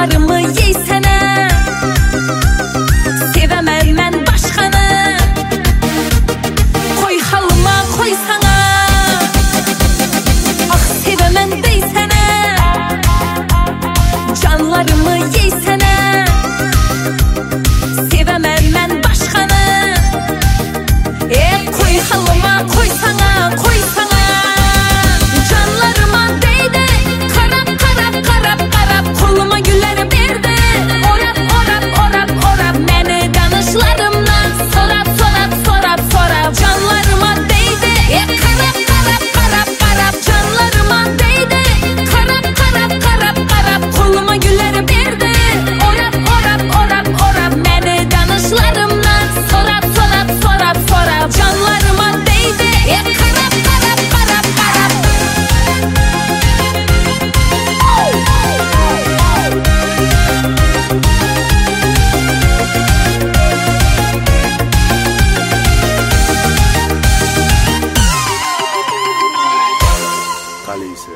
Elmalarımı yeysene. Sevem elmen başkanı. Koy halıma koy sana. Ah sevemen beysene Canlarımı yeysene. Sevem elmen başkanı. E koy halıma koy sana.